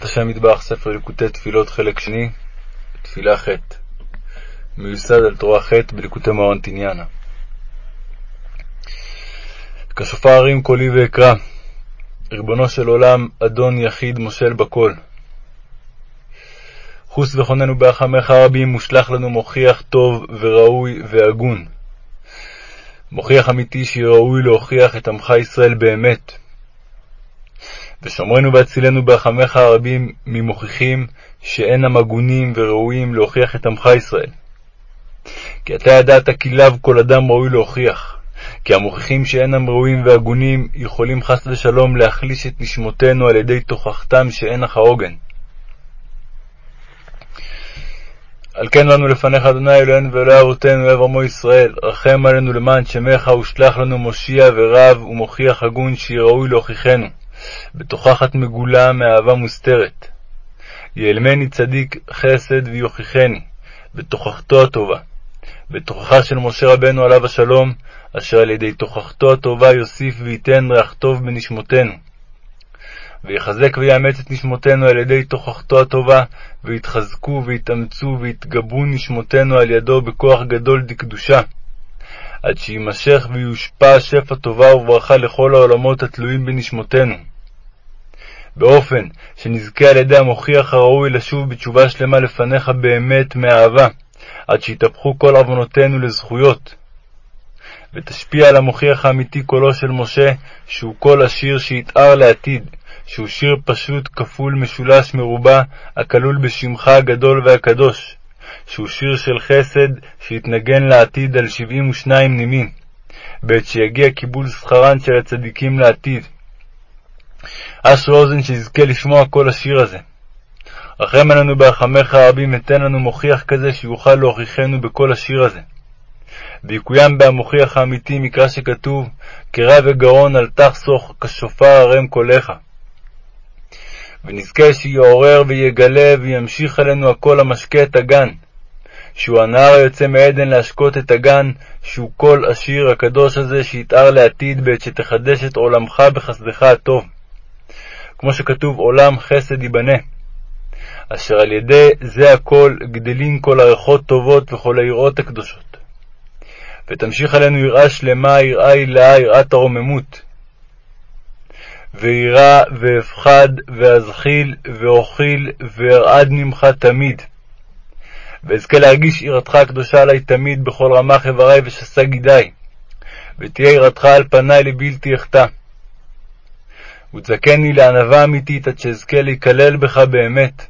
השם מטבח ספר ליקוטי תפילות חלק שני, תפילה ח' מיוסד על תורה ח' בליקוטי מרן תניאנה. כשופר הרים קולי ואקרא, ריבונו של עולם, אדון יחיד מושל בכל. חוס וכוננו ברחמך רבים, ושלח לנו מוכיח טוב וראוי והגון. מוכיח אמיתי שראוי להוכיח את עמך ישראל באמת. ושומרנו והצילנו ברחמך הרבים ממוכיחים שאינם הגונים וראויים להוכיח את עמך ישראל. כי אתה ידעת כי לאו כל אדם ראוי להוכיח, כי המוכיחים שאינם ראויים והגונים יכולים חס ושלום להחליש את נשמותינו על ידי תוכחתם שאין לך עוגן. על כן באנו לפניך, אדוני אלוהינו ואלוהי אבותינו, אוהב עמו ישראל, רחם עלינו למען שמך, ושלח לנו מושיע ורב ומוכיח הגון, שיהיה ראוי להוכיחנו. בתוכחת מגולה מאהבה מוסתרת. יעלמני צדיק חסד ויוכיחני, בתוכחתו הטובה. בתוכחה של משה רבנו עליו השלום, אשר על ידי תוכחתו הטובה יוסיף וייתן ריח טוב בנשמותינו. ויחזק ויאמץ את נשמותינו על ידי תוכחתו הטובה, ויתחזקו ויתאמצו ויתגברו נשמותינו על ידו בכוח גדול דקדושה. עד שיימשך ויושפע שפע טובה וברכה לכל העולמות התלויים בנשמותינו. באופן שנזכה על ידי המוכיח הראוי לשוב בתשובה שלמה לפניך באמת מאהבה, עד שיתהפכו כל עוונותינו לזכויות. ותשפיע על המוכיח האמיתי קולו של משה, שהוא קול השיר שיתאר לעתיד, שהוא שיר פשוט, כפול, משולש, מרובע, הכלול בשמך הגדול והקדוש, שהוא שיר של חסד שיתנגן לעתיד על שבעים ושניים נימים, בעת שיגיע קיבול שכרן של הצדיקים לעתיד. אשרי אוזן שיזכה לשמוע כל השיר הזה. רחם עלינו ברחמך הרבים, ותן לנו מוכיח כזה שיוכל להוכיחנו בכל השיר הזה. ויקוים בהמוכיח האמיתי מקרא שכתוב, קרא וגאון אל תחסוך, כשופר ערם קולך. ונזכה שיעורר ויגלה וימשיך עלינו הקול המשקה את הגן, שהוא הנהר היוצא מעדן להשקות את הגן, שהוא קול השיר הקדוש הזה שיתאר לעתיד בעת שתחדש את עולמך בחסדך הטוב. כמו שכתוב עולם חסד ייבנה, אשר על ידי זה הכל גדלים כל הריחות טובות וכל היראות הקדושות. ותמשיך עלינו יראה שלמה, יראה הילאה, יראת הרוממות. וירא ואפחד ואזחיל ואוכיל וארעד ממך תמיד. ואזכה להרגיש יראתך הקדושה עלי תמיד בכל רמ"ח איברי ושס"ה גידי, ותהיה יראתך על פני לבלתי אחטא. ותזכני לענווה אמיתית עד שאזכה להיכלל בך באמת.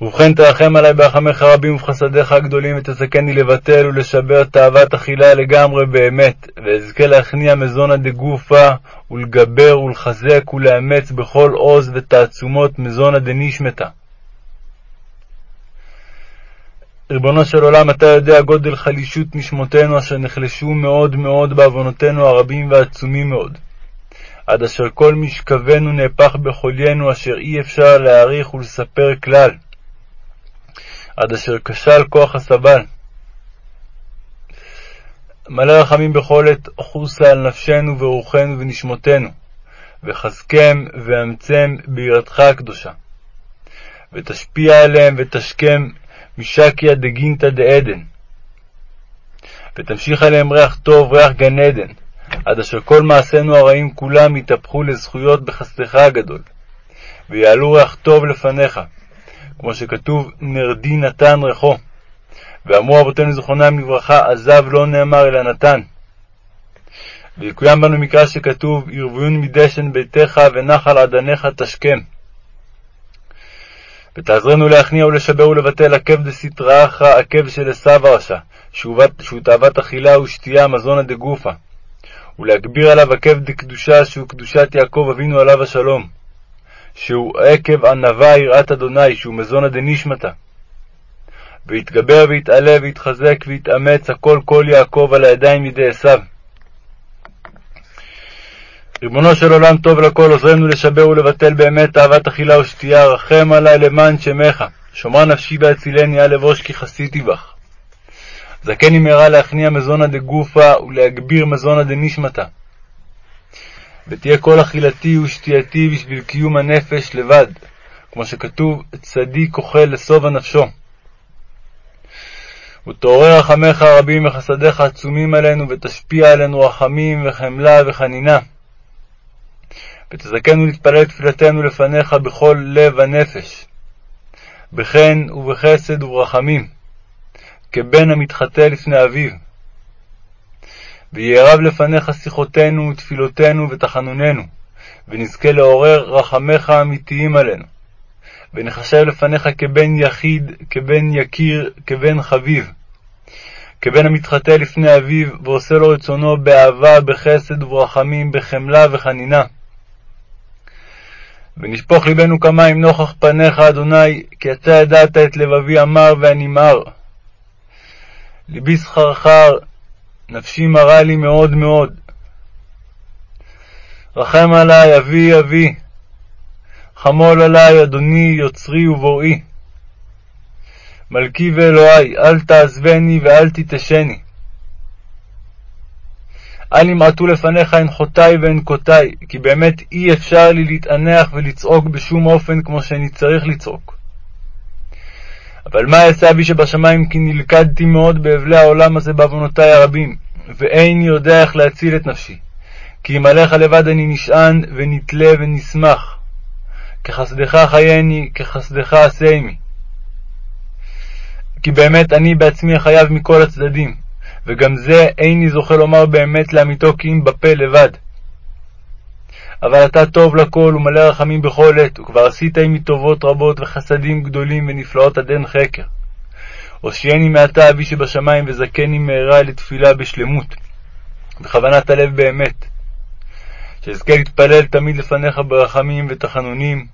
ובכן תרחם עלי ברחמך רבים ובחסדיך הגדולים, ותזכני לבטל ולשבר תאוות אכילה לגמרי באמת, ואזכה להכניע מזונה דגופה, ולגבר ולחזק ולאמץ בכל עוז ותעצומות מזונה דנשמתה. ריבונו של עולם, אתה יודע גודל חלישות נשמותינו, אשר נחלשו מאוד מאוד בעוונותינו הרבים והעצומים מאוד. עד אשר כל משכבנו נהפך בחוליינו, אשר אי אפשר להעריך ולספר כלל. עד אשר כשל כוח הסבל. מלא רחמים בכל עת חוסה על נפשנו ורוחנו ונשמותינו, וחזקם ואמצם ביראתך הקדושה. ותשפיע עליהם ותשכם משקיה דגינתא דעדן. ותמשיך עליהם ריח טוב, ריח גן עדן, עד אשר כל מעשינו הרעים כולם יתהפכו לזכויות בחסדך הגדול, ויעלו ריח טוב לפניך, כמו שכתוב, נרדי נתן ריחו. ואמרו אבותינו זכרונם לברכה, עזב לא נאמר אלא נתן. ויקוים בנו מקרא שכתוב, ירביון מדשן ביתך ונחל עדניך תשכם. ותעזרנו להכניע ולשבר ולבטל עקב אחרא, עקב של עשו הרשע, שהוא תאוות אכילה ושתייה, מזונה דגופה. ולהגביר עליו עקב דקדושה, שהוא קדושת יעקב אבינו עליו השלום. שהוא עקב ענווה יראת אדוני, שהוא מזונה דנשמתא. ויתגבר ויתעלה ויתחזק ויתאמץ הכל כל יעקב על הידיים ידי עשיו. ריבונו של עולם טוב לכל, עוזרנו לשבר ולבטל באמת אהבת אכילה ושתייה, רחם עלי למען שמך. שומרה נפשי והצילני, אל אבוש כי חסיתי בך. זכני מהרה להכניע מזונה דגופה ולהגביר מזונה דנשמתא. ותהיה כל אכילתי ושתייתי בשביל קיום הנפש לבד, כמו שכתוב, צדיק אוכל לשובע נפשו. ותעורר רחמך הרבים וחסדיך עצומים עלינו, ותשפיע עלינו רחמים וחמלה וחנינה. ותזכנו להתפלל תפילתנו לפניך בכל לב ונפש, בחן ובחסד וברחמים, כבן המתחטא לפני אביו. ויערב לפניך שיחותינו ותפילותינו ותחנוננו, ונזכה לעורר רחמך האמיתיים עלינו. ונחשב לפניך כבן יחיד, כבן יקיר, כבן חביב. כבן המתחטא לפני אביו, ועושה לו רצונו באהבה, בחסד וברחמים, בחמלה וחנינה. ונשפוך ליבנו כמים נוכח פניך, אדוני, כי אתה ידעת את לבבי המר והנמהר. ליבי סחרחר, נפשי מרה לי מאוד מאוד. רחם עלי, אבי אבי, חמול עלי, אדוני, יוצרי ובוראי. מלכי ואלוהי, אל תעזבני ואל תתשני. אל ימעטו לפניך הן חוטאי והן קוטאי, כי באמת אי אפשר לי להתענח ולצעוק בשום אופן כמו שאני צריך לצעוק. אבל מה אעשה אבי שבשמיים כי נלכדתי מאוד באבלי העולם הזה בעוונותי הרבים, ואיני יודע איך להציל את נפשי. כי אם עליך לבד אני נשען, ונתלה ונשמח. כחסדך חייני, כחסדך עשה עמי. כי באמת אני בעצמי חייב מכל הצדדים, וגם זה איני זוכה לומר באמת לאמיתו כי אם בפה לבד. אבל אתה טוב לכל ומלא רחמים בכל עת, וכבר עשית עמי טובות רבות וחסדים גדולים ונפלאות עד אין חקר. הושיעני מעתה אבי שבשמיים, וזכני מהרה לתפילה בשלמות, בכוונת הלב באמת. שאזכה להתפלל תמיד לפניך ברחמים ותחנונים,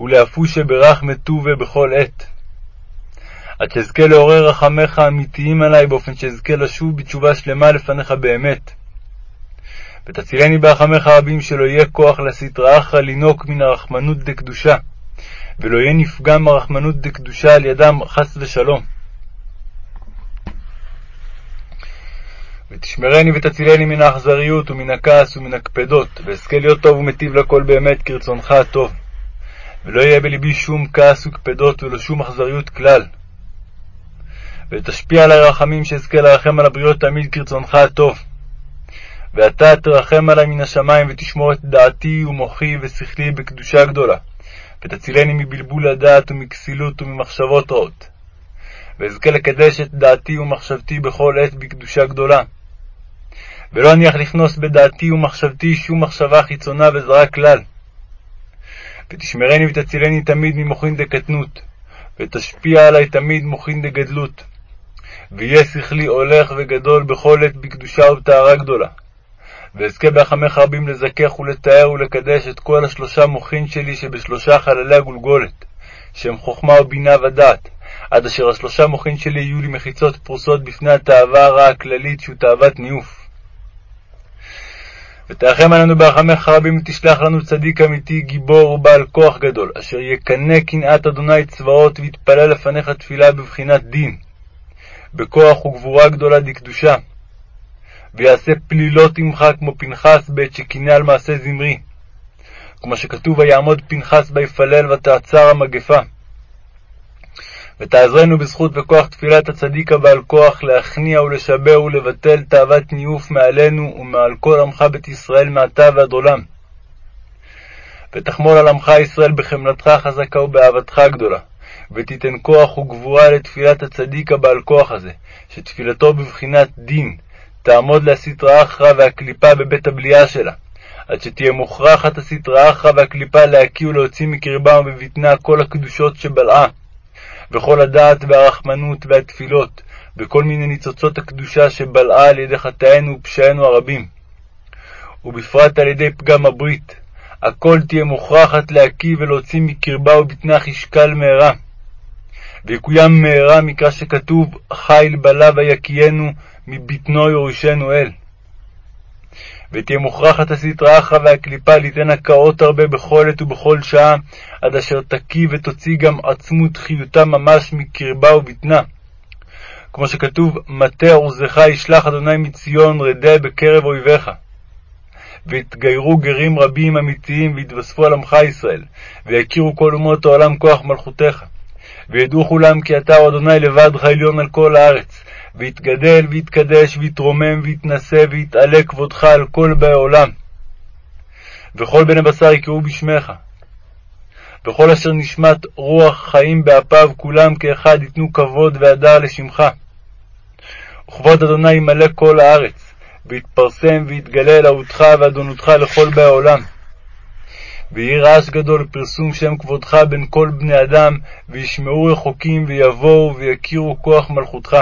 ולאפושה ברחמת טובה בכל עת. עד שאזכה לעורר רחמך האמיתיים עלי, באופן שאזכה לשוב בתשובה שלמה לפניך באמת. ותצילני ברחמך רבים, שלא יהיה כוח לסטראך לינוק מן הרחמנות דקדושה, ולא יהיה נפגם הרחמנות דקדושה על ידם, חס ושלום. ותשמרני ותצילני מן האכזריות ומן הכעס ומן הקפדות, ואזכה להיות טוב ומטיב לכל באמת כרצונך הטוב. ולא יהיה בלבי שום כעס וקפדות ולא שום אכזריות כלל. ותשפיע עלי רחמים שאזכה לרחם על הבריות תמיד כרצונך הטוב. ואתה תרחם עלי מן השמיים ותשמור את דעתי ומוחי ושכלי בקדושה גדולה, ותצילני מבלבול הדעת ומכסילות וממחשבות רעות. ואזכה לקדש את דעתי ומחשבתי בכל עת בקדושה גדולה. ולא אניח לכנוס בדעתי ומחשבתי שום מחשבה חיצונה וזרה כלל. ותשמרני ותצילני תמיד ממוחין דקטנות, ותשפיע עלי תמיד מוחין דגדלות. ויהיה שכלי הולך וגדול בכל עת בקדושה ובטהרה גדולה. ואזכה בהחמך רבים לזכך ולתאר ולקדש את כל השלושה מוחין שלי שבשלושה חללי הגולגולת, שהם חוכמה ובינה ודעת, עד אשר השלושה מוחין שלי יהיו לי מחיצות פרוסות בפני התאווה הרעה הכללית שהוא תאוות ניאוף. ותרחם עלינו ברחמך רבים ותשלח לנו צדיק אמיתי, גיבור ובעל כוח גדול, אשר יקנא קנאת אדוני צבאות ויתפלל לפניך תפילה בבחינת דין, בכוח וגבורה גדולה דקדושה. ויעשה פלילות עמך כמו פנחס בעת שקינא על מעשה זמרי. כמו שכתוב, ויעמוד פנחס ביפלל ותעצר המגפה. ותעזרנו בזכות וכוח תפילת הצדיק הבעל כוח להכניע ולשבר ולבטל תאוות ניאוף מעלינו ומעל כל עמך בית ישראל מעתה ועד עולם. ותחמול על עמך ישראל בחמלתך חזקה ובאהבתך הגדולה, ותיתן כוח וגבורה לתפילת הצדיק הבעל כוח הזה, שתפילתו בבחינת דין, תעמוד להסטרא אחרא והקליפה בבית הבליעה שלה, עד שתהיה מוכרחת הסטרא אחרא והקליפה להקיא ולהוציא מקרבה ובבטנה כל הקדושות שבלעה, וכל הדעת והרחמנות והתפילות, וכל מיני ניצוצות הקדושה שבלעה על ידי חטאינו ופשעינו הרבים. ובפרט על ידי פגם הברית, הכל תהיה מוכרחת להקיא ולהוציא מקרבה ובטנה חשקל מהרה. ויקוים מהרה מקרא שכתוב, חיל בלע ויקינו, מבטנו יורישנו אל. ותהיה מוכרחת הסטרא אחרא והקליפה ליתן הקאות הרבה בכל עת ובכל שעה, עד אשר תקיא ותוציא גם עצמות חיותה ממש מקרבה ובטנה. כמו שכתוב, מטה עוזך ישלח אדוני מציון, רדה בקרב אויביך. ויתגיירו גרים רבים אמיתיים, ויתווספו על עמך ישראל, ויכירו כל אומות העולם כוח מלכותך. וידעו כולם כי אתה הוא אדוני לבדך עליון על כל הארץ, ויתגדל ויתקדש ויתרומם ויתנשא ויתעלה כבודך על כל באי עולם. וכל בני בשר יקראו בשמך. וכל אשר נשמת רוח חיים באפיו כולם כאחד ייתנו כבוד והדר לשמך. וכבוד אדוני ימלא כל הארץ, ויתפרסם ויתגלה אלוהותך ואדונותך לכל באי העולם. ויהי רעש גדול לפרסום שם כבודך בין כל בני אדם, וישמעו רחוקים ויבואו ויכירו כוח מלכותך.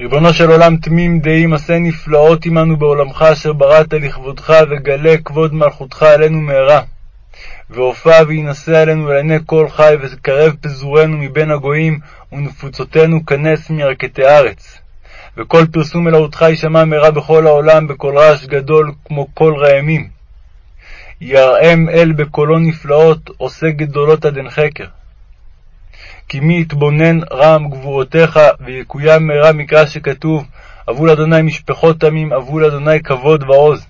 ריבונו של עולם תמים דעים, עשה נפלאות עמנו בעולמך אשר בראת לכבודך, וגלה כבוד מלכותך עלינו מהרה. והופע וינשא עלינו לעיני כל חי, וקרב פזורנו מבין הגויים, ונפוצותינו כנס מירכתי ארץ. וכל פרסום אלוהותך יישמע מהרה בכל העולם, בקול רעש גדול כמו קול ראמים. יראם אל בקולו נפלאות, עושה גדולות עד אין חקר. כי מי יתבונן רם גבורותיך, ויקוים מהרה מקרא שכתוב, אבו לאדוני משפחות עמים, אבו לאדוני כבוד ועוז.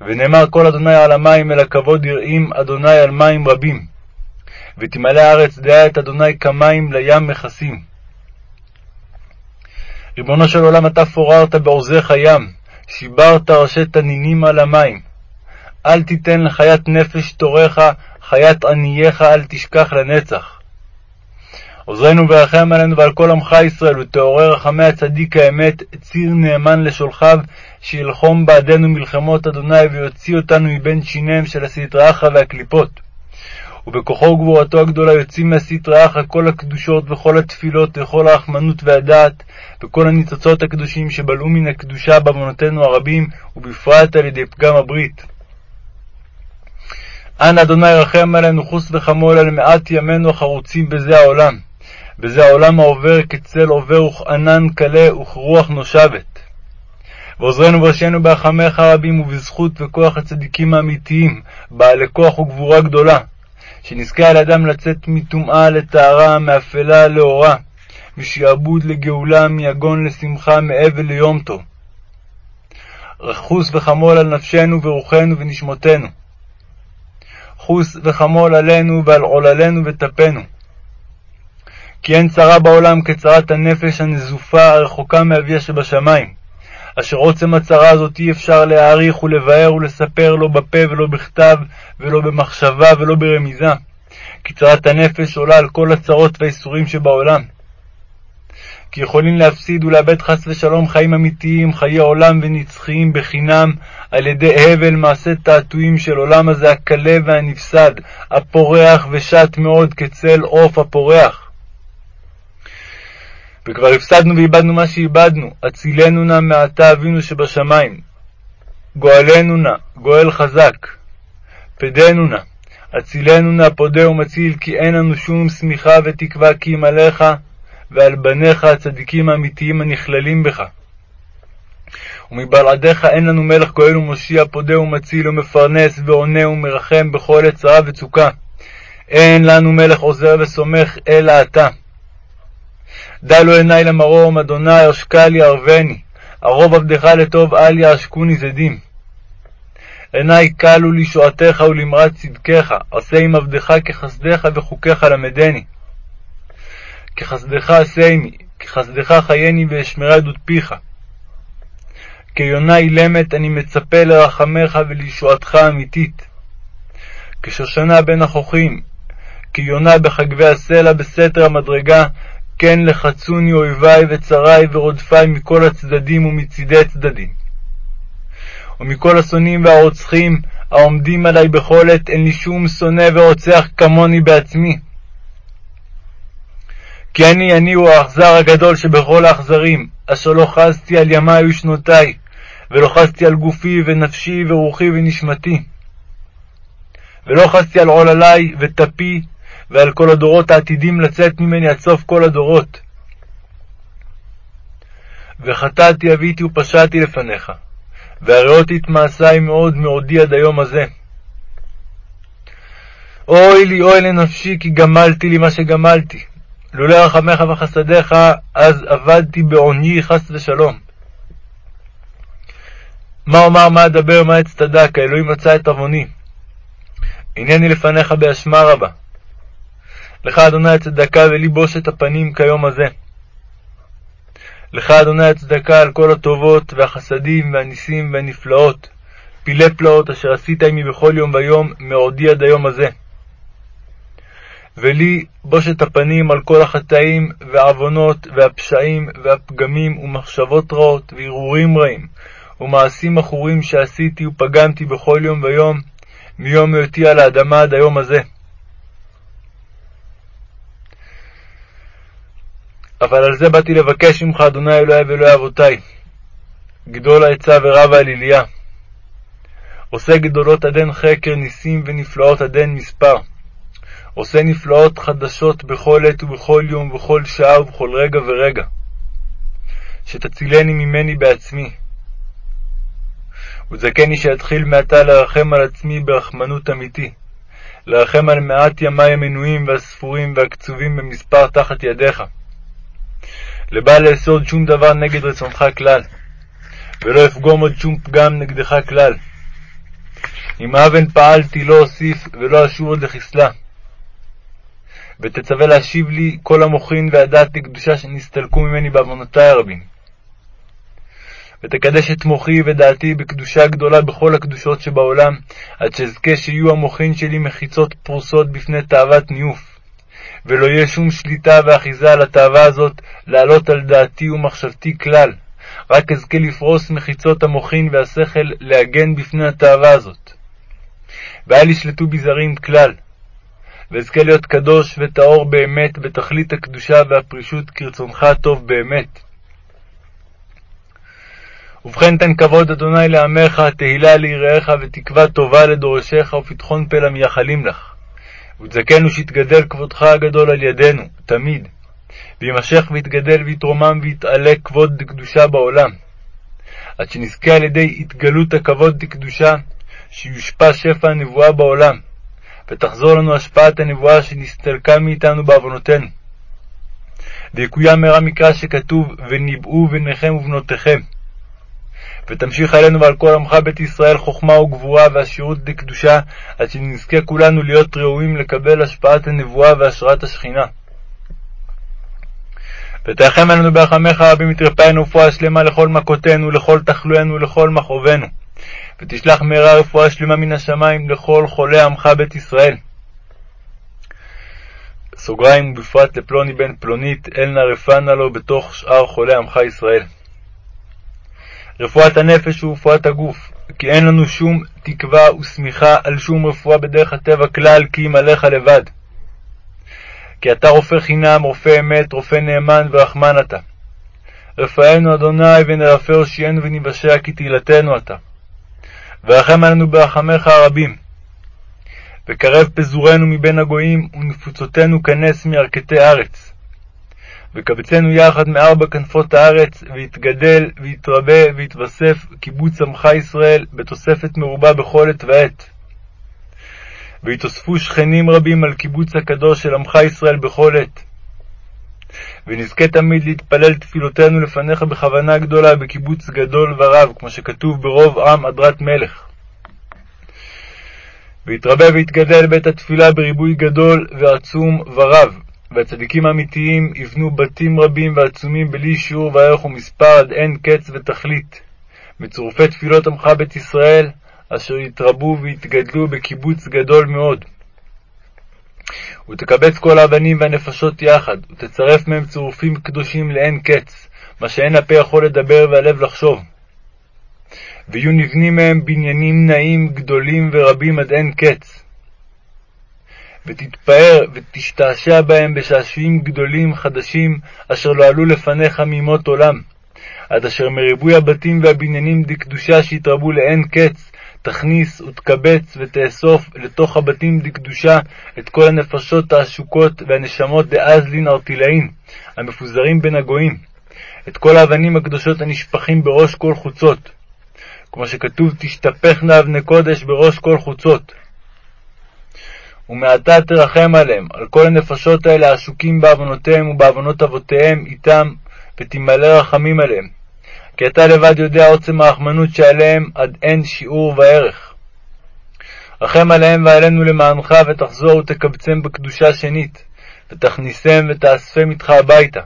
ונאמר כל אדוני על המים, אלא כבוד יראים אדוני על מים רבים. ותמלא הארץ דעה את אדוני כמים לים מכסים. ריבונו של עולם, אתה פוררת בעוזך ים, שיברת ראשי תנינים על המים. אל תיתן לחיית נפש תורך, חיית ענייך אל תשכח לנצח. עוזרנו ורחם עלינו ועל כל עמך ישראל, ותעורר רחמי הצדיק האמת, ציר נאמן לשולחיו, שילחום בעדנו מלחמות אדוני, ויוציא אותנו מבין שיניהם של הסטרא אחרא והקליפות. ובכוחו וגבורתו הגדולה יוצאים מהסטרא אחרא כל הקדושות וכל התפילות וכל הרחמנות והדעת, וכל הניצוצות הקדושים שבלעו מן הקדושה בעוונותינו הרבים, ובפרט על ידי פגם הברית. אנא אדוני רחם עלינו חוס וחמול על מעט ימינו החרוצים בזה העולם. בזה העולם העובר כצל עובר וכענן קלה וכרוח נושבת. ועוזרנו וראשינו ברחמיך הרבים ובזכות וכוח הצדיקים האמיתיים, בעלי כוח וגבורה גדולה, שנזכה על אדם לצאת מטומאה לטהרה, מאפלה לאורה, משעבוד לגאולה, מיגון לשמחה, מאבל ליום טוב. חוס וחמול על נפשנו ורוחנו ונשמותינו. חוס וחמול עלינו ועל עוללינו וטפנו. כי אין צרה בעולם כצרת הנפש הנזופה הרחוקה מאביה שבשמיים, אשר עוצם הצרה הזאת אי אפשר להעריך ולבאר ולספר לא בפה ולא בכתב, ולא במחשבה ולא ברמיזה, כי צרת הנפש עולה על כל הצרות והאיסורים שבעולם. כי יכולים להפסיד ולאבד חס ושלום חיים אמיתיים, חיי עולם ונצחיים בחינם, על ידי הבל מעשה תעתועים של עולם הזה הקלה והנפסד, הפורח ושט מאוד כצל עוף הפורח. וכבר הפסדנו ואיבדנו מה שאיבדנו, הצילנו נא מעתה אבינו שבשמיים. גואלנו נא, גואל חזק. פדנו נא, הצילנו נא פודה ומציל, כי אין לנו שום שמיכה ותקווה כי אם עליך, ועל בניך הצדיקים האמיתיים הנכללים בך. ומבלעדיך אין לנו מלך גואל ומושיע, פודה ומציל ומפרנס ועונה ומרחם בכל עת צרה וצוקה. אין לנו מלך עוזר וסומך אלא אתה. דע לו עיני למרום, אדוני עשקה לי ערבני, ערוב עבדך לטוב אל יעשקוני זדים. עיני כלו לישועתך ולמרת צדקך, עשה עם עבדך כחסדך וחוקיך למדני. כחסדך עשה עמי, כחסדך חייני ואשמרה עדות פיך. כיונה אילמת אני מצפה לרחמך ולישועתך האמיתית. כשושנה בין החוכים, כיונה בחגבי הסלע בסתר המדרגה, כן לחצוני אויבי וצרי ורודפי מכל הצדדים ומצידי צדדים. ומכל השונאים והרוצחים העומדים עלי בכל עת, אין לי שום שונא ורוצח כמוני בעצמי. כי אני אני הוא האכזר הגדול שבכל האכזרים, אשר לא חזתי על ימי ושנותי, ולא חזתי על גופי ונפשי ורוחי ונשמתי. ולא חזתי על עוללי וטפי ועל כל הדורות העתידים לצאת ממני עד סוף כל הדורות. וחטאתי אביתי ופשעתי לפניך, והראותי את מעשי מאוד מעודי עד היום הזה. אוי לי, אוי לנפשי, כי גמלתי לי מה שגמלתי. לולא רחמך וחסדיך, אז אבדתי בעוני חס ושלום. מה אומר, מה אדבר, מה אצטדק, האלוהים מצא את עווני. הנני לפניך באשמה רבה. לך, אדוני, הצדקה ולי בושת הפנים כיום הזה. לך, אדוני, הצדקה על כל הטובות והחסדים והניסים והנפלאות, פילי פלאות אשר עשית עמי בכל יום ויום, מעודי עד היום הזה. ולי בושת הפנים על כל החטאים והעוונות והפשעים והפגמים ומחשבות רעות והרהורים רעים ומעשים עכורים שעשיתי ופגמתי בכל יום ויום מיום היותי על האדמה עד היום הזה. אבל על זה באתי לבקש ממך, אדוני אלוהי ואלוהי אבותי, גדול העצה ורב העליליה. עושה גדולות עדן חקר, ניסים ונפלאות עדן מספר. עושה נפלאות חדשות בכל עת ובכל יום ובכל שעה ובכל רגע ורגע. שתצילני ממני בעצמי. וזכני שאתחיל מעתה לרחם על עצמי ברחמנות אמיתי, לרחם על מעט ימי המנויים והספורים והקצובים במספר תחת ידיך. לבל לאסוד שום דבר נגד רצונך כלל, ולא אפגום עוד שום פגם נגדך כלל. אם אבן פעלתי לא אוסיף ולא אשוב עוד לחסלה. ותצווה להשיב לי כל המוחין והדעת לקדושה שנסתלקו ממני בעוונותי הרבים. ותקדש את מוחי ודעתי בקדושה גדולה בכל הקדושות שבעולם, עד שאזכה שיהיו המוחין שלי מחיצות פרוסות בפני תאוות ניאוף, ולא יהיה שום שליטה ואחיזה על התאווה הזאת לעלות על דעתי ומחשבתי כלל, רק אזכה לפרוס מחיצות המוחין והשכל להגן בפני התאווה הזאת. ואל ישלטו בי זרים כלל, ואזכה להיות קדוש וטהור באמת בתכלית הקדושה והפרישות כרצונך הטוב באמת. ובכן תן כבוד אדוני לעמך, תהילה ליראיך ותקווה טובה לדורשיך ופתחון פה למייחלים לך. ותזכנו שיתגדל כבודך הגדול על ידינו, תמיד, ויימשך ויתגדל ויתרומם ויתעלה כבוד דקדושה בעולם, עד שנזכה על ידי התגלות הכבוד דקדושה, שיושפע שפע הנבואה בעולם, ותחזור לנו השפעת הנבואה שנסתלקה מאיתנו בעוונותינו. ויקוים מהרה מקרא שכתוב, וניבאו בניכם ובנותיכם. ותמשיך עלינו ועל כל עמך בית ישראל חוכמה וגבורה ועשירות דקדושה, עד שנזכה כולנו להיות ראויים לקבל השפעת הנבואה והשראת השכינה. ותרחם עלינו ברחמך רבים ותרפאנו רפואה שלמה לכל מכותינו, לכל תחלואינו ולכל מכאובנו. ותשלח מהרה רפואה שלמה מן השמיים לכל חולי עמך בית ישראל. סוגריים ובפרט לפלוני בן פלונית, אל רפא נא לו בתוך שאר חולי עמך ישראל. רפואת הנפש ורפואת הגוף, כי אין לנו שום תקווה ושמיכה על שום רפואה בדרך הטבע כלל, כי אם עליך לבד. כי אתה רופא חינם, רופא אמת, רופא נאמן ורחמן אתה. רפאנו אדוני ונרפא הושיענו ונבשע כי תהילתנו אתה. ורחם עלינו ברחמיך הרבים. וקרב פזורנו מבין הגויים, ונפוצותינו כנס מירכתי ארץ. וקבצנו יחד מארבע כנפות הארץ, ויתגדל, ויתרבה, ויתווסף קיבוץ עמך ישראל, בתוספת מרובה בכל עת ועת. ויתוספו שכנים רבים על קיבוץ הקדוש של עמך ישראל בכל עת. ונזכה תמיד להתפלל תפילותינו לפניך בכוונה גדולה, בקיבוץ גדול ורב, כמו שכתוב ברוב עם הדרת מלך. ויתרבה ויתגדל בית התפילה בריבוי גדול ועצום ורב, והצדיקים האמיתיים יבנו בתים רבים ועצומים בלי שיעור וערך ומספר עד אין קץ ותכלית, מצורפי תפילות עמך בית ישראל, אשר יתרבו ויתגדלו בקיבוץ גדול מאוד. ותקבץ כל האבנים והנפשות יחד, ותצרף מהם צירופים קדושים לאין קץ, מה שאין הפה יכול לדבר והלב לחשוב. ויהיו נבנים מהם בניינים נעים גדולים ורבים עד אין קץ. ותתפאר ותשתעשע בהם בשעשועים גדולים חדשים, אשר לא עלו לפניך מימות עולם, עד אשר מריבוי הבתים והבניינים דקדושה שיתרבו לאין קץ, תכניס ותקבץ ותאסוף לתוך הבתים דקדושה את כל הנפשות העשוקות והנשמות דאזלין ארטילאין, המפוזרים בין הגויים, את כל האבנים הקדושות הנשפכים בראש כל חוצות, כמו שכתוב תשתפכנה אבני קודש בראש כל חוצות. ומעתה תרחם עליהם, על כל הנפשות האלה העשוקים בעוונותיהם ובעוונות אבותיהם איתם, ותמלא רחמים עליהם, כי אתה לבד יודע עוצם הרחמנות שעליהם עד אין שיעור וערך. רחם עליהם ועלינו למענך, ותחזור ותקבצם בקדושה שנית, ותכניסם ותאספם איתך הביתה,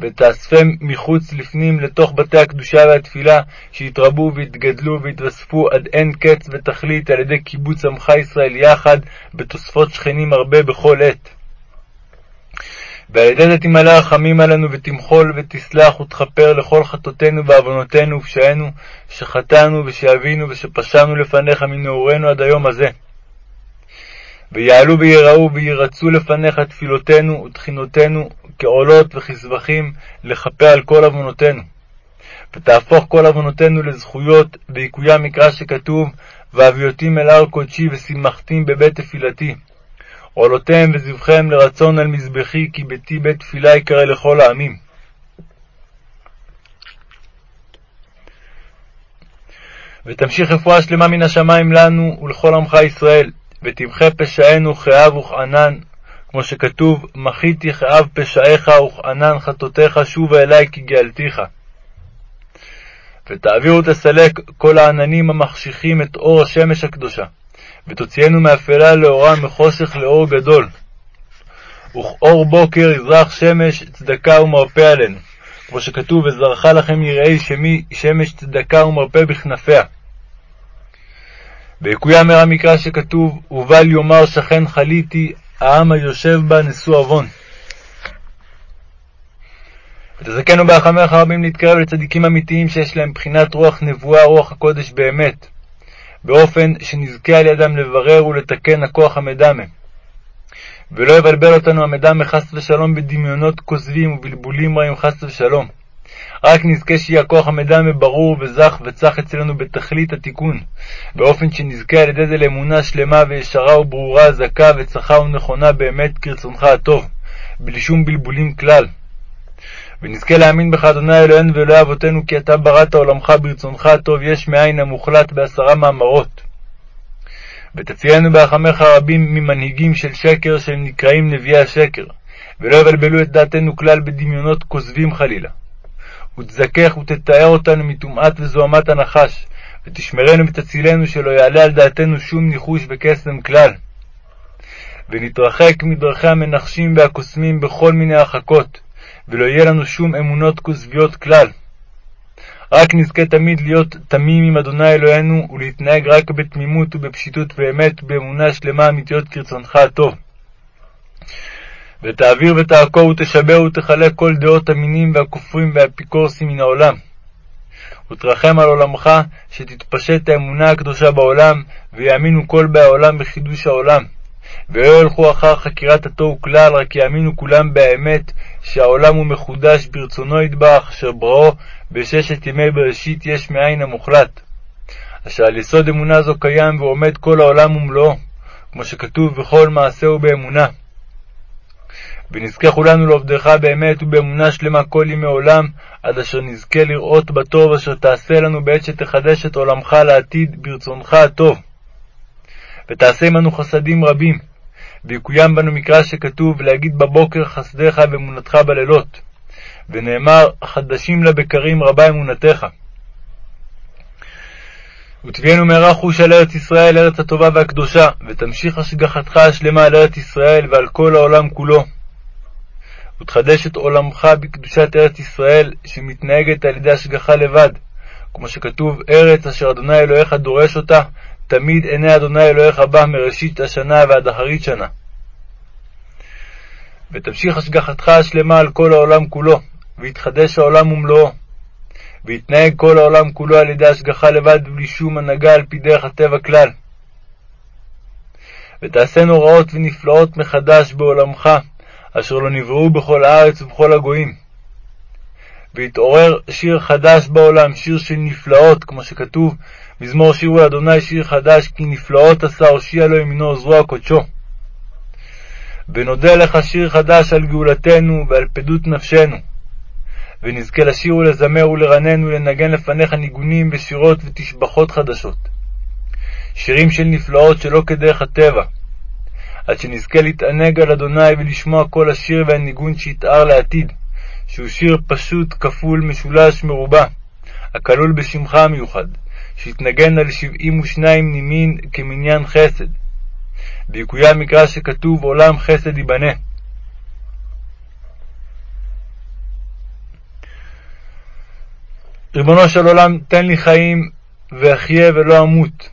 ותאספם מחוץ לפנים לתוך בתי הקדושה והתפילה, שיתרבו ויתגדלו ויתווספו עד אין קץ ותכלית על ידי קיבוץ עמך ישראל יחד, בתוספות שכנים הרבה בכל עת. ועל ידי זה תמלא רחמים עלינו, ותמחול ותסלח ותכפר לכל חטאותינו ועוונותינו ופשענו, שחטאנו ושאבינו ושפשענו לפניך מנעורינו עד היום הזה. ויעלו ויראו וירצו לפניך תפילותינו ותחינותינו כעולות וכזבחים לכפר על כל עוונותינו. ותהפוך כל עוונותינו לזכויות, ויקוים מקרא שכתוב, והביאותים אל הר קודשי ושימחתים בבית תפילתי. עולותיהם וזבחיהם לרצון על מזבחי, כי ביתי בית תפילה יקרא לכל העמים. ותמשיך רפואה שלמה מן השמיים לנו ולכל עמך ישראל, ותמחה פשענו כאב וכענן, כמו שכתוב, מחיתי כאב פשעיך וכענן חטאותיך שובה אלי כי גאלתיך. ותעביר ותסלק כל העננים המחשיכים את אור השמש הקדושה, ותוציאנו מאפלה לאורה מחושך לאור גדול. וכאור בוקר יזרח שמש צדקה ומרפא עלינו, כמו שכתוב, וזרחה לכם יראי שמי שמש צדקה ומרפא בכנפיה. ויקוים מהר המקרא שכתוב, ובל יאמר שכן חליתי, העם היושב בה נשוא עוון. ותזכנו ברחמך רבים להתקרב לצדיקים אמיתיים שיש להם בחינת רוח נבואה, רוח הקודש באמת, באופן שנזכה על ידם לברר ולתקן הכוח המדמה. ולא יבלבל אותנו המדמה חס ושלום בדמיונות כוזבים ובלבולים רעים חס ושלום. רק נזכה שיהיה הכוח המדמה ברור וזך וצח אצלנו בתכלית התיקון, באופן שנזכה על ידי זה לאמונה שלמה וישרה וברורה, זכה וצחה ונכונה באמת כרצונך הטוב, בלי שום בלבולים כלל. ונזכה להאמין בך, אדוני אלוהינו ואלוהי אבותינו, כי אתה בראת עולמך ברצונך הטוב יש מאין המוחלט בעשרה מאמרות. ותציינו ברחמך רבים ממנהיגים של שקר שהם נקראים נביאי השקר, ולא יבלבלו את דעתנו כלל בדמיונות כוזבים חלילה. ותזכך ותתאר אותנו מטומאת וזוהמת הנחש, ותשמרנו ותצילנו שלא יעלה על דעתנו שום ניחוש וקסם כלל. ונתרחק מדרכי המנחשים והקוסמים בכל מיני הרחקות, ולא יהיה לנו שום אמונות כוזביות כלל. רק נזכה תמיד להיות תמים עם אדוני אלוהינו, ולהתנהג רק בתמימות ובפשיטות ואמת, באמונה שלמה אמיתיות כרצונך הטוב. ותעביר ותעקור ותשבר ותחלק כל דעות המינים והכופרים והאפיקורסים מן העולם. ותרחם על עולמך, שתתפשט האמונה הקדושה בעולם, ויאמינו כל באי העולם בחידוש העולם. ולא ילכו אחר חקירת התוהו כלל, רק יאמינו כולם באמת, שהעולם הוא מחודש ברצונו ידבח, אשר בראו בששת ימי בראשית יש מאין המוחלט. אשר על יסוד אמונה זו קיים ועומד כל העולם ומלואו, כמו שכתוב בכל מעשהו באמונה. ונזכה כולנו לעובדך באמת ובאמונה שלמה כל ימי עולם, עד אשר נזכה לראות בטוב אשר תעשה לנו בעת שתחדש את עולמך לעתיד ברצונך הטוב. ותעשה עמנו חסדים רבים, ויקוים בנו מקרא שכתוב להגיד בבוקר חסדיך ואמונתך בלילות. ונאמר חדשים לבקרים רבה אמונתך. ותביאנו מהרה חוש על ארץ ישראל, ארץ הטובה והקדושה, ותמשיך השגחתך השלמה על ארץ ישראל ועל כל העולם כולו. ותחדש את עולמך בקדושת ארץ ישראל, שמתנהגת על ידי השגחה לבד, כמו שכתוב, ארץ אשר אדוני אלוהיך דורש אותה, תמיד עיני אדוני אלוהיך בה מראשית השנה ועד אחרית שנה. ותמשיך השגחתך השלמה על כל העולם כולו, ויתחדש העולם ומלואו. ויתנהג כל העולם כולו על ידי השגחה לבד בלי שום הנהגה על פי דרך הטבע כלל. ותעשה נוראות ונפלאות מחדש בעולמך, אשר לא נבראו בכל הארץ ובכל הגויים. והתעורר שיר חדש בעולם, שיר של נפלאות, כמו שכתוב, מזמור שירו לאדוני שיר חדש, כי נפלאות עשה הושיע לו ימינו עוזרו הקודשו. ונודה לך שיר חדש על גאולתנו ועל פדות נפשנו. ונזכה לשיר ולזמר ולרנן ולנגן לפניך ניגונים ושירות ותשבחות חדשות. שירים של נפלאות שלא כדרך הטבע, עד שנזכה להתענג על אדוני ולשמוע כל השיר והניגון שיתאר לעתיד, שהוא שיר פשוט, כפול, משולש, מרובע, הכלול בשמך המיוחד, שהתנגן על שבעים ושניים נימין כמניין חסד. ויקוים מקרא שכתוב עולם חסד ייבנה. ריבונו של עולם, תן לי חיים ואחיה ולא אמות.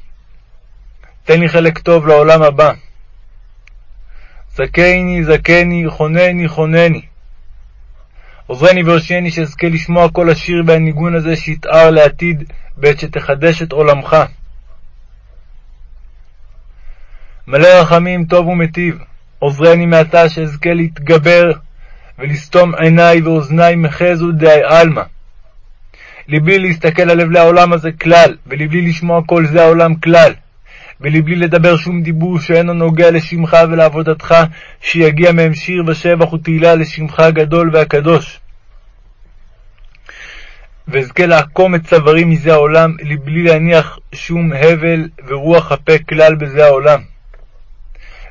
תן לי חלק טוב לעולם הבא. זכני, זכני, חונני, חונני. עוזרני והושיעני שאזכה לשמוע כל השיר והניגון הזה שיתאר לעתיד בעת שתחדש את עולמך. מלא רחמים, טוב ומטיב, עוזרני מעתה שאזכה להתגבר ולסתום עיניי ואוזניי מחזו דאי עלמא. לבלי להסתכל על אבלי העולם הזה כלל, ולבלי לשמוע כל זה העולם כלל, ולבלי לדבר שום דיבור שאינו נוגע לשמך ולעבודתך, שיגיע מהם שיר ושבח ותהילה לשמך הגדול והקדוש. ואזכה לעקום את צווארי מזה העולם, לבלי להניח שום הבל ורוח הפה כלל בזה העולם.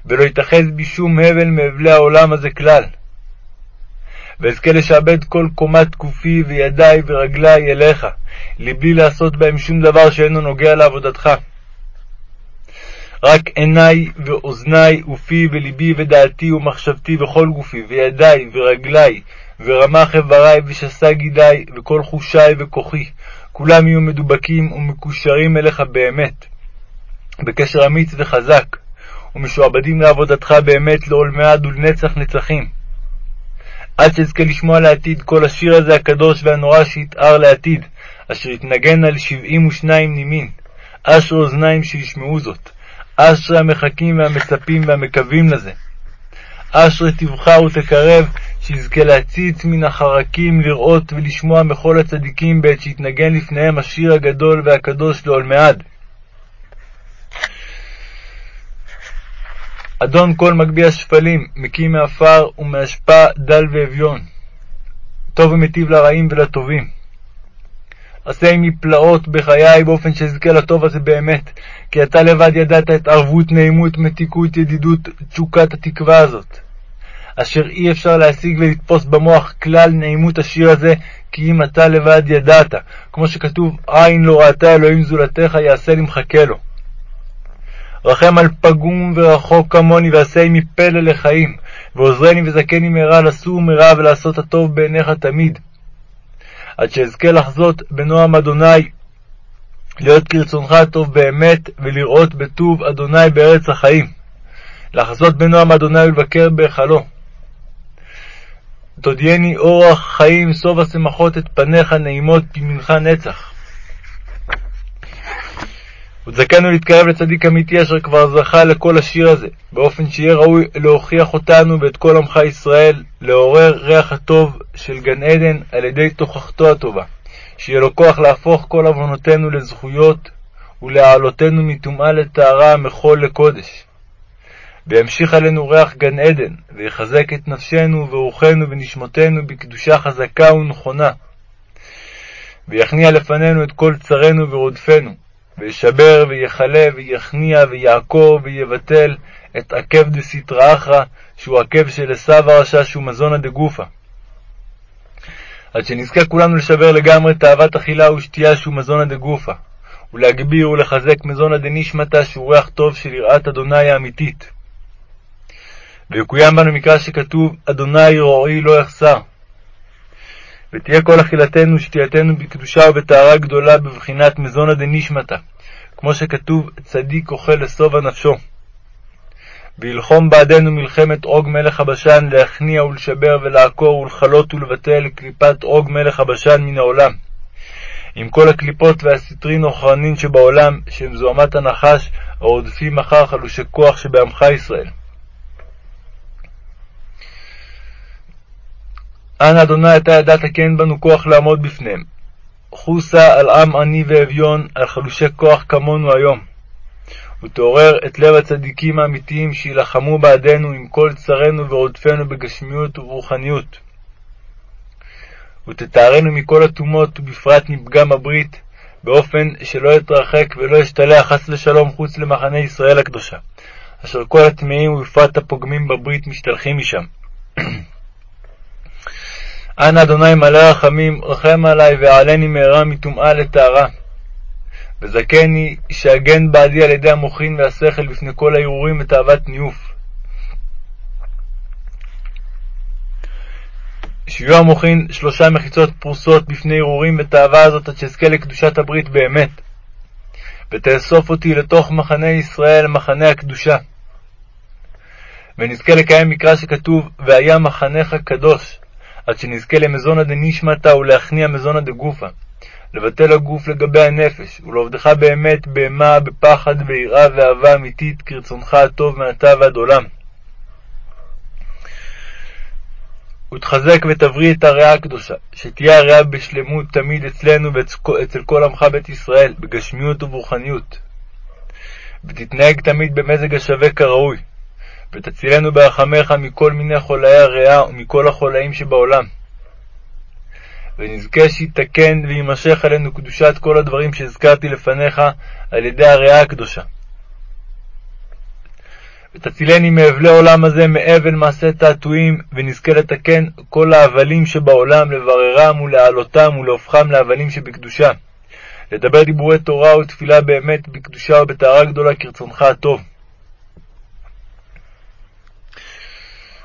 ולא יתאחז בי שום הבל מאבלי העולם הזה כלל. ואזכה לשעבד כל קומת גופי וידיי ורגליי אליך, לבלי לעשות בהם שום דבר שאינו נוגע לעבודתך. רק עיניי ואוזניי ופי ולבי ודעתי ומחשבתי וכל גופי וידיי ורגליי ורמח איברי ושסה גידיי וכל חושיי וכוחי, כולם יהיו מדובקים ומקושרים אליך באמת, בקשר אמיץ וחזק, ומשועבדים לעבודתך באמת לעולמי עד ולנצח נצחים. עד שאזכה לשמוע לעתיד כל השיר הזה הקדוש והנורא שיתאר לעתיד, אשר יתנגן על שבעים ושניים נימין. אשרי אוזניים שישמעו זאת. אשרי המחכים והמצפים והמקווים לזה. אשרי תבחר ותקרב, שיזכה להציץ מן החרקים, לראות ולשמוע מכל הצדיקים בעת שיתנגן לפניהם השיר הגדול והקדוש לעולמי. אדון כל מגביה שפלים, מקיא מעפר ומאשפה דל ואביון. טוב ומטיב לרעים ולטובים. עשה עמי פלאות בחיי באופן שאזכה לטוב הזה באמת, כי אתה לבד ידעת את ערבות, נעימות, מתיקות, ידידות, תשוקת התקווה הזאת. אשר אי אפשר להשיג ולתפוס במוח כלל נעימות השיר הזה, כי אם אתה לבד ידעת, כמו שכתוב, עין לא ראתה אלוהים זולתך, יעשה למחכה לו. רחם על פגום ורחוק כמוני, ועשה עמי פלא לחיים, ועוזרני וזכני מהרה לסור מרע ולעשות הטוב בעיניך תמיד. עד שאזכה לחזות בנועם אדוני, להיות כרצונך הטוב באמת, ולראות בטוב אדוני בארץ החיים. לחזות בנועם אדוני ולבקר בהיכלו. תודיעני אורח חיים, סוב השמחות את פניך נעימות בימינך נצח. וזכנו להתקרב לצדיק אמיתי אשר כבר זכה לכל השיר הזה, באופן שיהיה ראוי להוכיח אותנו ואת כל עמך ישראל, לעורר ריח הטוב של גן עדן על ידי תוכחתו הטובה, שיהיה לו כוח להפוך כל עוונותינו לזכויות, ולהעלותנו מטומאה לטהרה, מחול לקודש. וימשיך עלינו ריח גן עדן, ויחזק את נפשנו ורוחנו ונשמותינו בקדושה חזקה ונכונה. ויכניע לפנינו את כל צרינו ורודפנו, וישבר ויכלה ויכניע ויעקור ויבטל את עקב דסתרא אחרא, שהוא עקב של עשיו הרשע, שהוא מזונא דגופא. עד שנזכה כולנו לשבר לגמרי תאוות אכילה ושתייה, שהוא מזונא דגופא, ולהגביר ולחזק מזונא דנשמתא, שהוא ריח טוב של יראת אדוני האמיתית. ויקוים בנו מקרא שכתוב, אדוני רועי לא יחסר. ותהיה כל אכילתנו ושתייתנו בקדושה ובטהרה גדולה בבחינת מזונא דנשמתא, כמו שכתוב, צדיק אוכל לשובע נפשו. וילחום בעדנו מלחמת עוג מלך הבשן, להכניע ולשבר ולעקור ולכלות ולבטל קליפת עוג מלך הבשן מן העולם. עם כל הקליפות והסטרין אוכרנין שבעולם, שהם זוהמת הנחש, הרודפים אחר חלושי כוח שבעמך ישראל. אנא אדוני אתה ידעת כי אין בנו כוח לעמוד בפניהם. חוסה על עם עני ואביון, על חלושי כוח כמונו היום. ותעורר את לב הצדיקים האמיתיים שיילחמו בעדנו עם כל צרינו ורודפנו בגשמיות וברוחניות. ותתארנו מכל הטומאות ובפרט מפגם הברית, באופן שלא יתרחק ולא ישתלח חס ושלום חוץ למחנה ישראל הקדושה, אשר כל הטמאים ובפרט הפוגמים בברית משתלחים משם. אנא אדוני מלא רחמים, רחם עלי ועלני מהרה מטומאה לטהרה. וזכני שאגן בעדי על ידי המוחין והשכל בפני כל הערעורים ותאוות ניאוף. שיהיו המוחין שלושה מחיצות פרוסות בפני הרהורים ותאווה הזאת עד שאזכה לקדושת הברית באמת. ותאסוף אותי לתוך מחנה ישראל, מחנה הקדושה. ונזכה לקיים מקרא שכתוב, והיה מחנך קדוש, עד שנזכה למזונא דנשמתא ולהכניע מזונא דגופא, לבטל הגוף לגבי הנפש, ולעובדך באמת בהמה, בפחד ויראה ואהבה אמיתית, כרצונך הטוב מעתה ועד עולם. ותחזק ותבריא את הריאה הקדושה, שתהיה הריאה בשלמות תמיד אצלנו ואצל כל עמך בית ישראל, בגשמיות וברוחניות. ותתנהג תמיד במזג השווה כראוי, ותצילנו ברחמך מכל מיני חולאי הריאה ומכל החולאים שבעולם. ונזכה שיתקן ויימשך עלינו קדושת כל הדברים שהזכרתי לפניך על ידי הריאה הקדושה. ותצילני מאבלי עולם הזה, מאבל מעשה תעתועים, ונזכה לתקן כל ההבלים שבעולם, לבררם ולהעלותם ולהופכם להבלים שבקדושה. לדבר דיבורי תורה ותפילה באמת בקדושה ובטהרה גדולה כרצונך הטוב.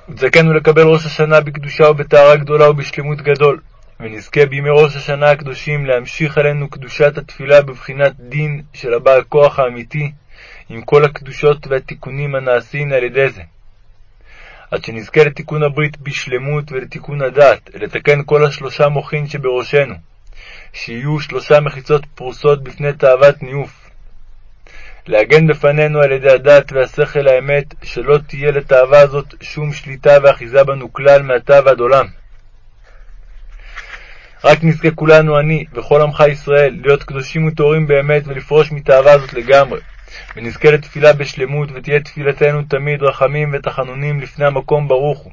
ותזכנו לקבל ראש השנה בקדושה ובטהרה גדולה ובשלמות גדול, ונזכה בימי ראש השנה הקדושים להמשיך עלינו קדושת התפילה בבחינת דין של הבעל כוח האמיתי, עם כל הקדושות והתיקונים הנעשים על ידי זה. עד שנזכה לתיקון הברית בשלמות ולתיקון הדעת, לתקן כל השלושה מוחין שבראשנו, שיהיו שלושה מחיצות פרוסות בפני תאוות ניאוף. להגן בפנינו על ידי הדעת והשכל האמת, שלא תהיה לתאווה הזאת שום שליטה ואחיזה בנו כלל מעתה ועד עולם. רק נזכה כולנו, אני וכל עמך ישראל, להיות קדושים וטהורים באמת ולפרוש מתאווה הזאת לגמרי. ונזכה לתפילה בשלמות, ותהיה תפילתנו תמיד רחמים ותחנונים לפני המקום ברוך הוא.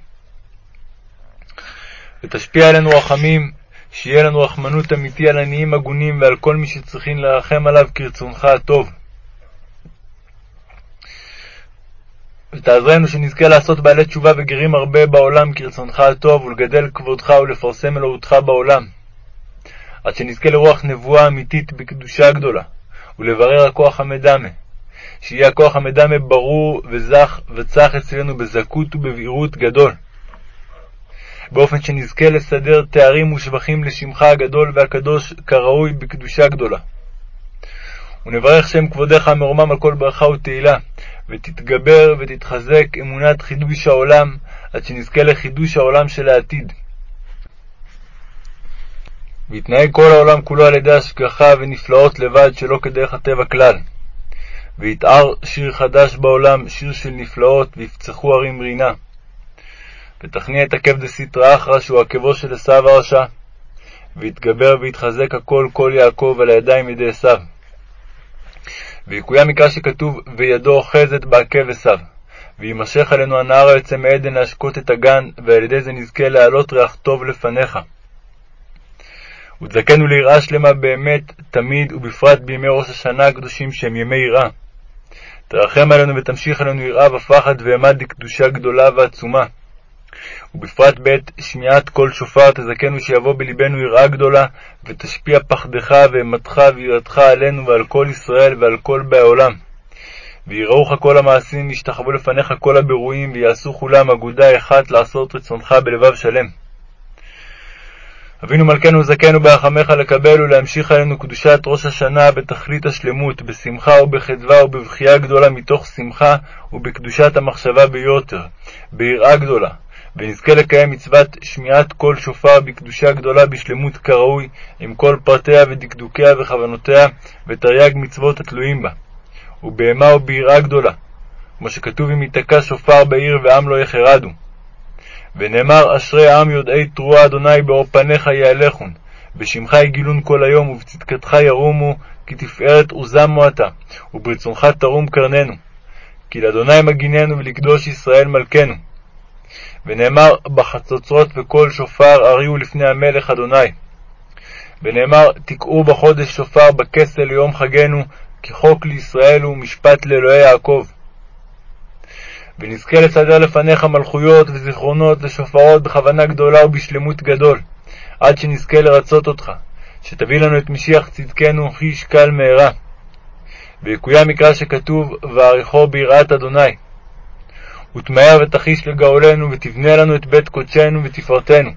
ותשפיע עלינו רחמים, שיהיה לנו רחמנות אמיתי על עניים הגונים ועל כל מי שצריכים לרחם עליו כרצונך הטוב. ותעזרנו שנזכה לעשות בעלי תשובה וגרים הרבה בעולם כרצונך הטוב, ולגדל כבודך ולפרסם אלוהותך בעולם. עד שנזכה לרוח נבואה אמיתית בקדושה גדולה, ולברר הכוח המדמה, שיהיה הכוח המדמה ברור וזך וצח אצלנו בזכות ובבהירות גדול, באופן שנזכה לסדר תארים ושבחים לשמך הגדול והקדוש כראוי בקדושה גדולה. ונברך שם כבודך מרומם על כל ברכה ותהילה, ותתגבר ותתחזק אמונת חידוש העולם, עד שנזכה לחידוש העולם של העתיד. ויתנהג כל העולם כולו על ידי השגחה ונפלאות לבד שלא כדרך הטבע כלל. ויתער שיר חדש בעולם, שיר של נפלאות, ויפצחו ערים רינה. ותכניע את עקב דסיטרא אחרא, שהוא עקבו של עשיו הרשע. ויתגבר ויתחזק הכל כל יעקב על הידיים ידי עשיו. ויקוים מקרא שכתוב, וידו אוחזת בעקב עשיו. ויימשך עלינו הנהר היוצא מעדן להשקות את הגן, ועל ידי זה נזכה להעלות ריח טוב לפניך. ותזכנו ליראה שלמה באמת, תמיד, ובפרט בימי ראש השנה הקדושים שהם ימי יראה. תרחם עלינו ותמשיך עלינו יראה ופחד ואימה לקדושה גדולה ועצומה. ובפרט בעת שמיעת קול שופר תזכנו שיבוא בלבנו יראה גדולה, ותשפיע פחדך ואימתך ויראתך עלינו ועל כל ישראל ועל כל באי עולם. ויראוך כל המעשים, וישתחוו לפניך כל הבירואים, ויעשו כולם אגודה אחת לעשות רצונך בלבב שלם. אבינו מלכנו זכנו ברחמך לקבל ולהמשיך עלינו קדושת ראש השנה בתכלית השלמות, בשמחה ובחדווה ובבכייה גדולה מתוך שמחה ובקדושת המחשבה ביותר, ביראה גדולה, ונזכה לקיים מצוות שמיעת קול שופר בקדושה גדולה בשלמות כראוי, עם כל פרטיה ודקדוקיה וכוונותיה, ותרי"ג מצוות התלויים בה, ובהמה וביראה גדולה, כמו שכתוב אם ייתקע שופר בעיר ועם לא יחרדו. ונאמר אשרי העם יודעי תרועה אדוני באור פניך יהלכון, בשמך יגילון כל היום ובצדקתך ירומו, כי תפארת עוזמו אתה, וברצונך תרום קרננו. כי לאדוני מגיננו ולקדוש ישראל מלכנו. ונאמר בחצוצרות וקול שופר אריהו לפני המלך אדוני. ונאמר תקעו בחודש שופר בכסל ליום חגנו, כי חוק לישראל הוא משפט לאלוהי יעקב. ונזכה לסדר לפניך מלכויות וזיכרונות ושופרות בכוונה גדולה ובשלמות גדול, עד שנזכה לרצות אותך, שתביא לנו את משיח צדקנו, כי ישקל מהרה. ויקוים מקרא שכתוב, ועריכו ביראת אדוני. ותמהר ותחיש לגאולנו, ותבנה לנו את בית קודשנו ותפארתנו.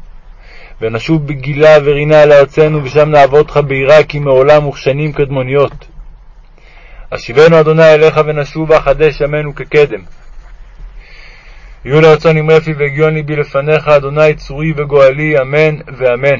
ונשוב בגילה ורינה לארצנו, ושם נעבוד לך ביראה כי מעולם וכשנים קדמוניות. השיבנו אדוני אליך ונשובה, חדש ימינו כקדם. יהיו לרצון עם רפי והגיון ליבי לפניך, אדוני צורי וגואלי, אמן ואמן.